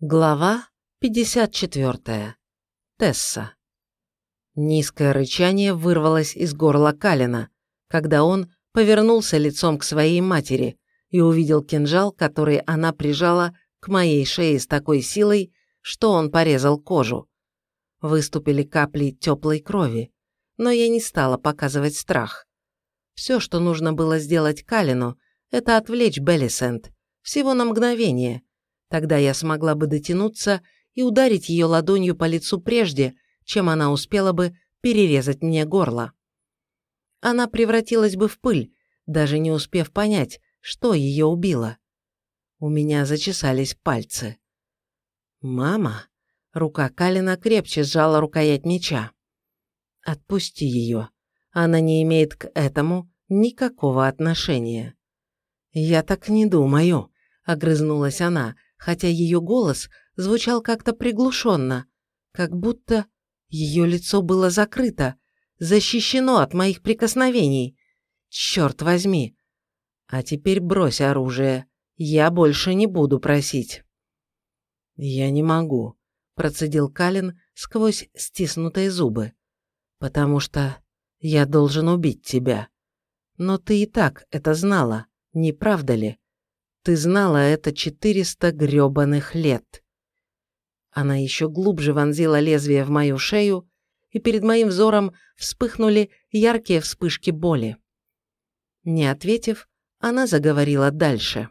Глава 54. Тесса. Низкое рычание вырвалось из горла Калина, когда он повернулся лицом к своей матери и увидел кинжал, который она прижала к моей шее с такой силой, что он порезал кожу. Выступили капли теплой крови, но я не стала показывать страх. Все, что нужно было сделать Калину, это отвлечь Беллисент, всего на мгновение – Тогда я смогла бы дотянуться и ударить ее ладонью по лицу прежде, чем она успела бы перерезать мне горло. Она превратилась бы в пыль, даже не успев понять, что ее убило. У меня зачесались пальцы. «Мама!» Рука Калина крепче сжала рукоять меча. «Отпусти ее. Она не имеет к этому никакого отношения». «Я так не думаю», — огрызнулась она, хотя ее голос звучал как-то приглушенно, как будто ее лицо было закрыто, защищено от моих прикосновений. Черт возьми! А теперь брось оружие, я больше не буду просить. Я не могу, процедил Калин сквозь стиснутые зубы, потому что я должен убить тебя. Но ты и так это знала, не правда ли? Ты знала это четыреста грёбаных лет. Она еще глубже вонзила лезвие в мою шею, и перед моим взором вспыхнули яркие вспышки боли. Не ответив, она заговорила дальше.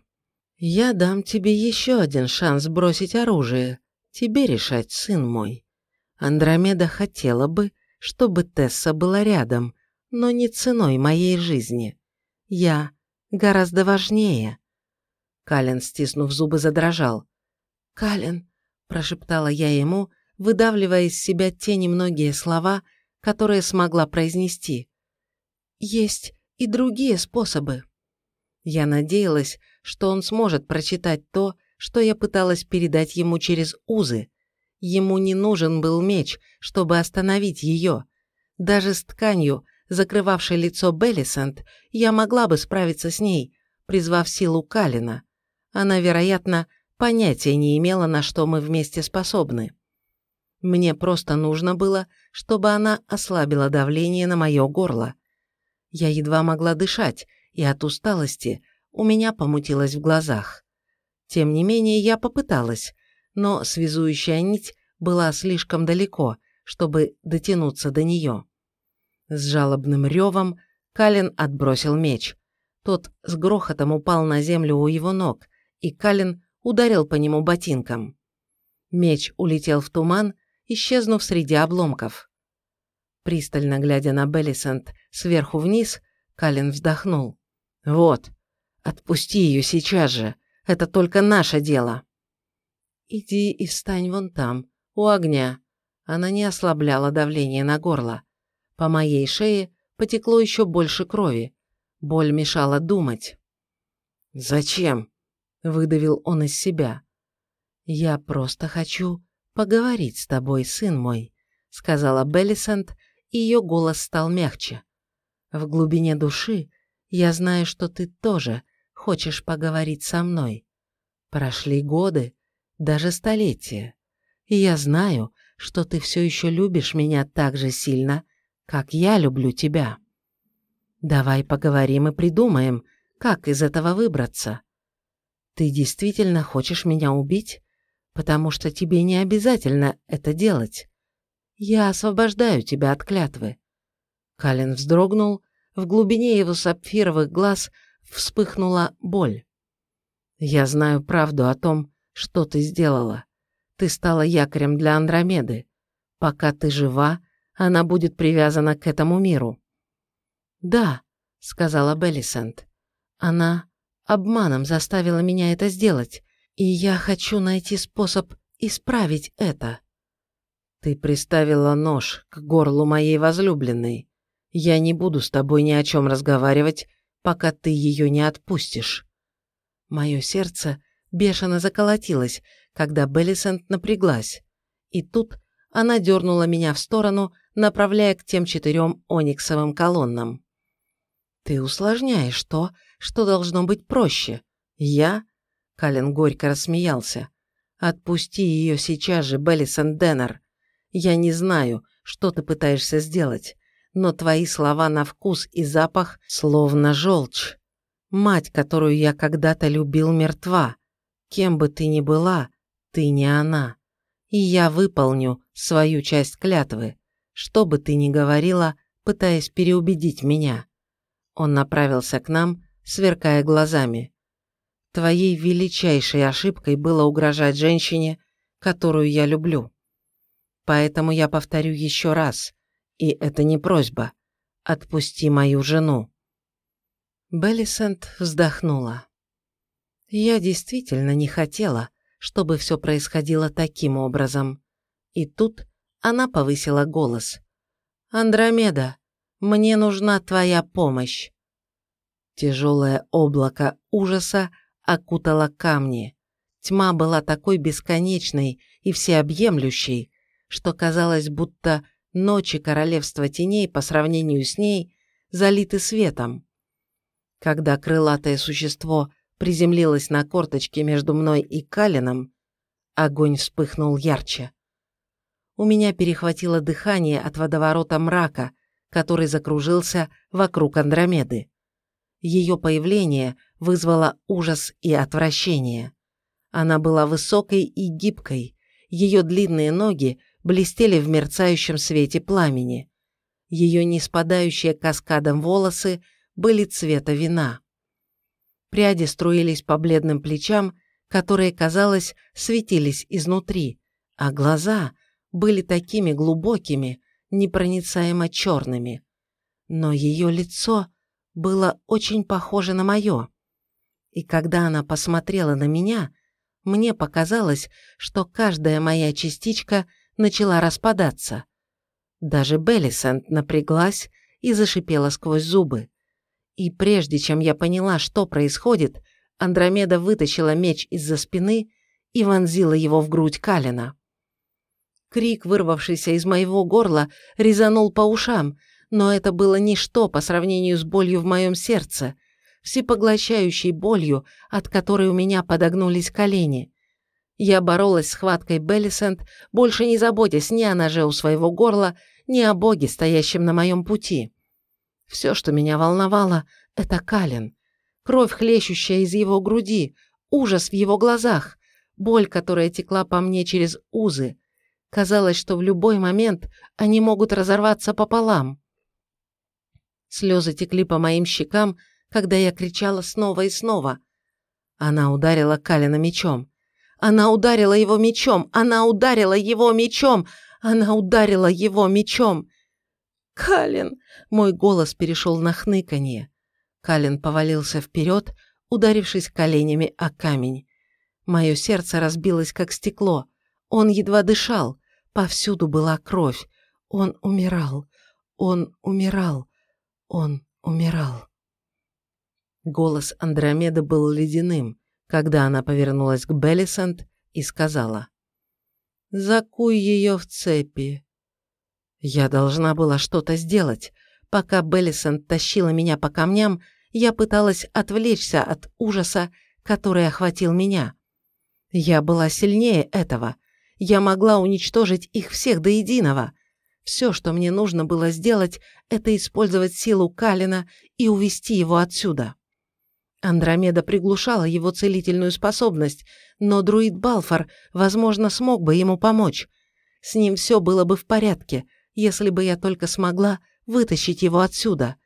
«Я дам тебе еще один шанс бросить оружие. Тебе решать, сын мой. Андромеда хотела бы, чтобы Тесса была рядом, но не ценой моей жизни. Я гораздо важнее. Кален, стиснув зубы, задрожал. «Кален», – прошептала я ему, выдавливая из себя те немногие слова, которые смогла произнести. «Есть и другие способы». Я надеялась, что он сможет прочитать то, что я пыталась передать ему через узы. Ему не нужен был меч, чтобы остановить ее. Даже с тканью, закрывавшей лицо Беллисент, я могла бы справиться с ней, призвав силу Калина она, вероятно, понятия не имела, на что мы вместе способны. Мне просто нужно было, чтобы она ослабила давление на мое горло. Я едва могла дышать, и от усталости у меня помутилось в глазах. Тем не менее, я попыталась, но связующая нить была слишком далеко, чтобы дотянуться до нее. С жалобным ревом Калин отбросил меч. Тот с грохотом упал на землю у его ног, и Калин ударил по нему ботинком. Меч улетел в туман, исчезнув среди обломков. Пристально глядя на Беллисент сверху вниз, Калин вздохнул. «Вот, отпусти ее сейчас же, это только наше дело». «Иди и встань вон там, у огня». Она не ослабляла давление на горло. По моей шее потекло еще больше крови. Боль мешала думать. «Зачем?» Выдавил он из себя. «Я просто хочу поговорить с тобой, сын мой», сказала Беллисент, и ее голос стал мягче. «В глубине души я знаю, что ты тоже хочешь поговорить со мной. Прошли годы, даже столетия, и я знаю, что ты все еще любишь меня так же сильно, как я люблю тебя. Давай поговорим и придумаем, как из этого выбраться. Ты действительно хочешь меня убить? Потому что тебе не обязательно это делать. Я освобождаю тебя от клятвы». Калин вздрогнул, в глубине его сапфировых глаз вспыхнула боль. «Я знаю правду о том, что ты сделала. Ты стала якорем для Андромеды. Пока ты жива, она будет привязана к этому миру». «Да», — сказала Беллисент. «Она обманом заставила меня это сделать, и я хочу найти способ исправить это. Ты приставила нож к горлу моей возлюбленной. Я не буду с тобой ни о чем разговаривать, пока ты ее не отпустишь. Мое сердце бешено заколотилось, когда Беллисент напряглась. И тут она дернула меня в сторону, направляя к тем четырем ониксовым колоннам. «Ты усложняешь то, что должно быть проще. Я...» Калин горько рассмеялся. Отпусти ее сейчас же, Беллисон Деннер. Я не знаю, что ты пытаешься сделать, но твои слова на вкус и запах словно желчь. Мать, которую я когда-то любил, мертва. Кем бы ты ни была, ты не она. И я выполню свою часть клятвы, что бы ты ни говорила, пытаясь переубедить меня. Он направился к нам, сверкая глазами. Твоей величайшей ошибкой было угрожать женщине, которую я люблю. Поэтому я повторю еще раз, и это не просьба. Отпусти мою жену. Беллисент вздохнула. Я действительно не хотела, чтобы все происходило таким образом. И тут она повысила голос. «Андромеда, мне нужна твоя помощь». Тяжелое облако ужаса окутало камни. Тьма была такой бесконечной и всеобъемлющей, что казалось, будто ночи королевства теней по сравнению с ней залиты светом. Когда крылатое существо приземлилось на корточке между мной и Калином, огонь вспыхнул ярче. У меня перехватило дыхание от водоворота мрака, который закружился вокруг Андромеды. Ее появление вызвало ужас и отвращение. Она была высокой и гибкой, ее длинные ноги блестели в мерцающем свете пламени. Ее не спадающие каскадом волосы были цвета вина. Пряди струились по бледным плечам, которые, казалось, светились изнутри, а глаза были такими глубокими, непроницаемо черными. Но ее лицо было очень похоже на мое. И когда она посмотрела на меня, мне показалось, что каждая моя частичка начала распадаться. Даже Беллисент напряглась и зашипела сквозь зубы. И прежде чем я поняла, что происходит, Андромеда вытащила меч из-за спины и вонзила его в грудь Калина. Крик, вырвавшийся из моего горла, резанул по ушам, но это было ничто по сравнению с болью в моем сердце, всепоглощающей болью, от которой у меня подогнулись колени. Я боролась с хваткой Беллисент, больше не заботясь ни о ноже у своего горла, ни о боге, стоящем на моем пути. Все, что меня волновало, это Калин. Кровь, хлещущая из его груди, ужас в его глазах, боль, которая текла по мне через узы. Казалось, что в любой момент они могут разорваться пополам. Слезы текли по моим щекам, когда я кричала снова и снова. Она ударила Калина мечом. Она ударила его мечом! Она ударила его мечом! Она ударила его мечом! «Калин!» – мой голос перешел на хныканье. Калин повалился вперед, ударившись коленями о камень. Мое сердце разбилось, как стекло. Он едва дышал. Повсюду была кровь. Он умирал. Он умирал. Он умирал. Голос Андромеды был ледяным, когда она повернулась к Беллисент и сказала. «Закуй ее в цепи. Я должна была что-то сделать. Пока Беллисон тащила меня по камням, я пыталась отвлечься от ужаса, который охватил меня. Я была сильнее этого. Я могла уничтожить их всех до единого. Все, что мне нужно было сделать, это использовать силу Калина и увести его отсюда. Андромеда приглушала его целительную способность, но друид Балфор, возможно, смог бы ему помочь. С ним все было бы в порядке – если бы я только смогла вытащить его отсюда.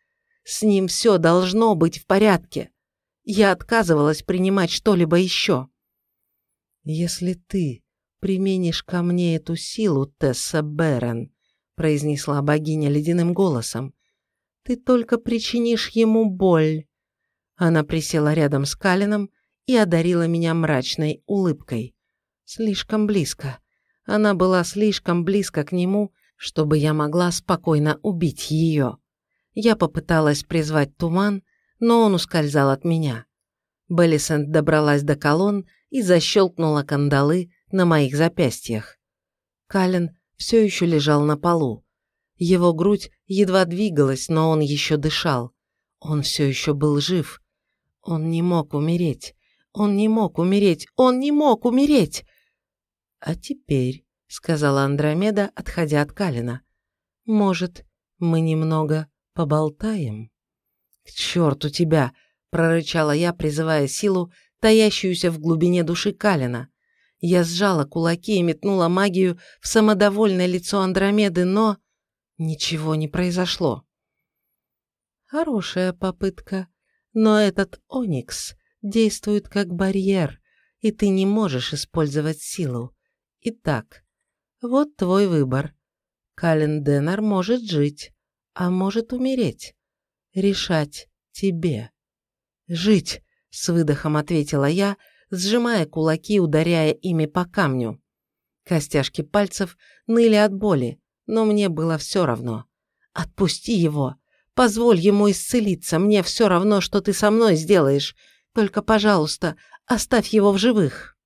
С ним все должно быть в порядке. Я отказывалась принимать что-либо еще. «Если ты применишь ко мне эту силу, Тесса Берен», произнесла богиня ледяным голосом, «ты только причинишь ему боль». Она присела рядом с Калином и одарила меня мрачной улыбкой. Слишком близко. Она была слишком близко к нему чтобы я могла спокойно убить ее. Я попыталась призвать туман, но он ускользал от меня. Беллисент добралась до колонн и защелкнула кандалы на моих запястьях. Кален все еще лежал на полу. Его грудь едва двигалась, но он еще дышал. Он все еще был жив. Он не мог умереть. Он не мог умереть. Он не мог умереть. «А теперь», — сказала Андромеда, отходя от Калина, — «может, мы немного поболтаем?» «К черту тебя!» — прорычала я, призывая силу, таящуюся в глубине души Калина. Я сжала кулаки и метнула магию в самодовольное лицо Андромеды, но... Ничего не произошло. Хорошая попытка, но этот Оникс действует как барьер, и ты не можешь использовать силу. Итак, вот твой выбор. Кален Деннер может жить, а может умереть. Решать тебе. Жить, с выдохом ответила я, сжимая кулаки, ударяя ими по камню. Костяшки пальцев ныли от боли, но мне было все равно. Отпусти его. Позволь ему исцелиться. Мне все равно, что ты со мной сделаешь. Только, пожалуйста, оставь его в живых.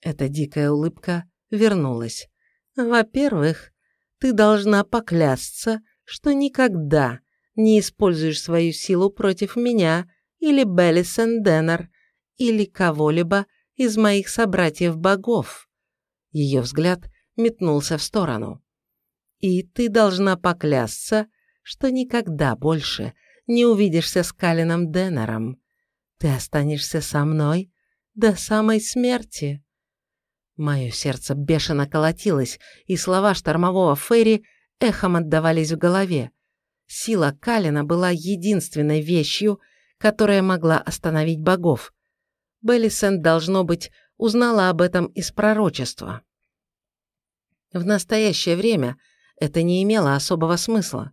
Эта дикая улыбка вернулась. Во-первых, ты должна поклясться, что никогда не используешь свою силу против меня или Беллисон Деннер, или кого-либо из моих собратьев-богов. Ее взгляд метнулся в сторону. И ты должна поклясться, что никогда больше не увидишься с Калином Деннером. Ты останешься со мной до самой смерти. Мое сердце бешено колотилось, и слова штормового Ферри эхом отдавались в голове. Сила Калина была единственной вещью, которая могла остановить богов. Беллисент, должно быть, узнала об этом из пророчества. В настоящее время это не имело особого смысла.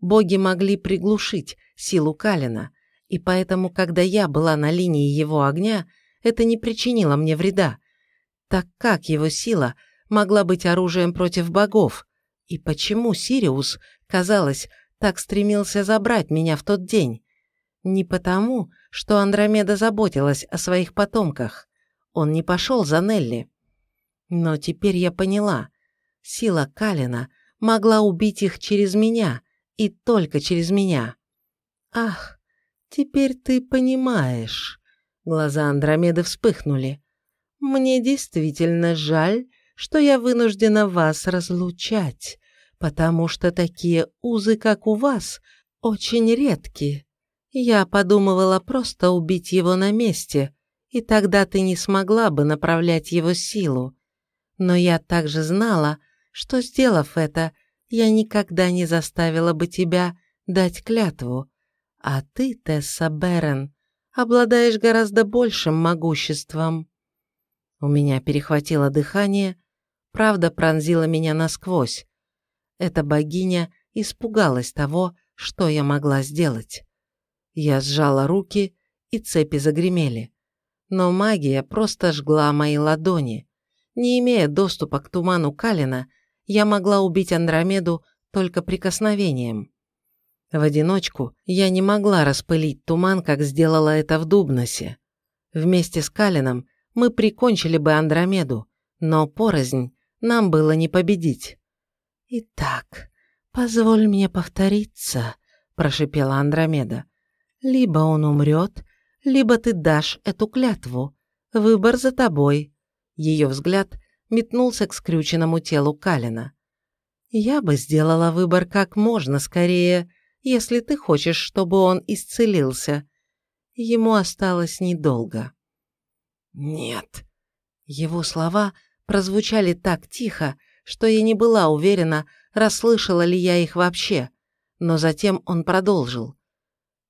Боги могли приглушить силу Калина, и поэтому, когда я была на линии его огня, это не причинило мне вреда, так как его сила могла быть оружием против богов, и почему Сириус, казалось, так стремился забрать меня в тот день? Не потому, что Андромеда заботилась о своих потомках. Он не пошел за Нелли. Но теперь я поняла. Сила Калина могла убить их через меня, и только через меня. Ах, теперь ты понимаешь. Глаза Андромеды вспыхнули. Мне действительно жаль, что я вынуждена вас разлучать, потому что такие узы, как у вас, очень редки. Я подумывала просто убить его на месте, и тогда ты не смогла бы направлять его силу. Но я также знала, что, сделав это, я никогда не заставила бы тебя дать клятву. А ты, Тесса Берен, обладаешь гораздо большим могуществом. У меня перехватило дыхание, правда пронзила меня насквозь. Эта богиня испугалась того, что я могла сделать. Я сжала руки, и цепи загремели. Но магия просто жгла мои ладони. Не имея доступа к туману Калина, я могла убить Андромеду только прикосновением. В одиночку я не могла распылить туман, как сделала это в Дубносе. Вместе с Калином мы прикончили бы Андромеду, но порознь нам было не победить. «Итак, позволь мне повториться», – прошипела Андромеда. Либо он умрет, либо ты дашь эту клятву. Выбор за тобой. Ее взгляд метнулся к скрюченному телу Калина. Я бы сделала выбор как можно скорее, если ты хочешь, чтобы он исцелился. Ему осталось недолго. Нет. Его слова прозвучали так тихо, что я не была уверена, расслышала ли я их вообще. Но затем он продолжил.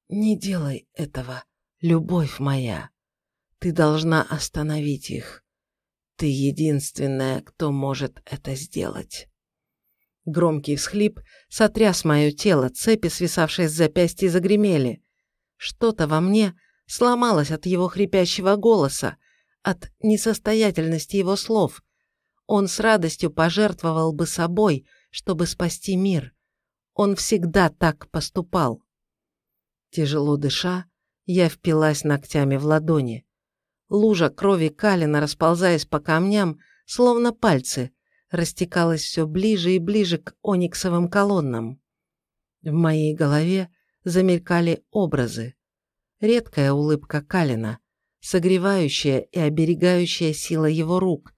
Не делай этого, любовь моя. Ты должна остановить их. Ты единственная, кто может это сделать. Громкий всхлип сотряс мое тело, цепи, свисавшие с запястья, загремели. Что-то во мне сломалось от его хрипящего голоса, от несостоятельности его слов. Он с радостью пожертвовал бы собой, чтобы спасти мир. Он всегда так поступал. Тяжело дыша, я впилась ногтями в ладони. Лужа крови Калина, расползаясь по камням, словно пальцы, растекалась все ближе и ближе к ониксовым колоннам. В моей голове замелькали образы. Редкая улыбка Калина, согревающая и оберегающая сила его рук,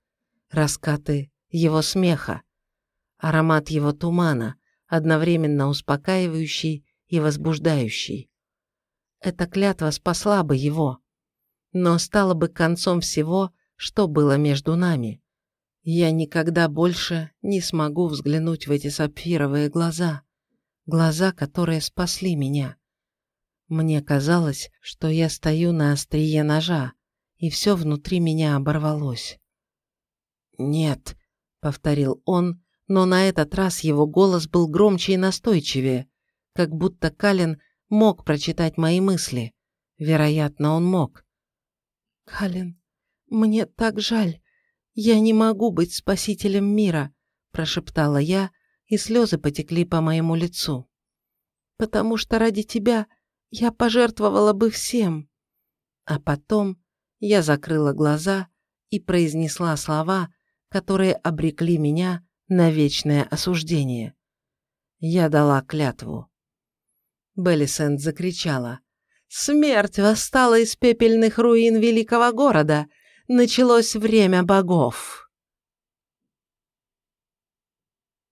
раскаты его смеха, аромат его тумана, одновременно успокаивающий и возбуждающий. Эта клятва спасла бы его, но стала бы концом всего, что было между нами. Я никогда больше не смогу взглянуть в эти сапфировые глаза, глаза, которые спасли меня. Мне казалось, что я стою на острие ножа, и все внутри меня оборвалось. «Нет», — повторил он, но на этот раз его голос был громче и настойчивее, как будто Калин мог прочитать мои мысли. Вероятно, он мог. «Калин, мне так жаль. Я не могу быть спасителем мира», – прошептала я, и слезы потекли по моему лицу. «Потому что ради тебя я пожертвовала бы всем». А потом я закрыла глаза и произнесла слова, которые обрекли меня на вечное осуждение. Я дала клятву. Беллисент закричала. «Смерть восстала из пепельных руин великого города! Началось время богов!»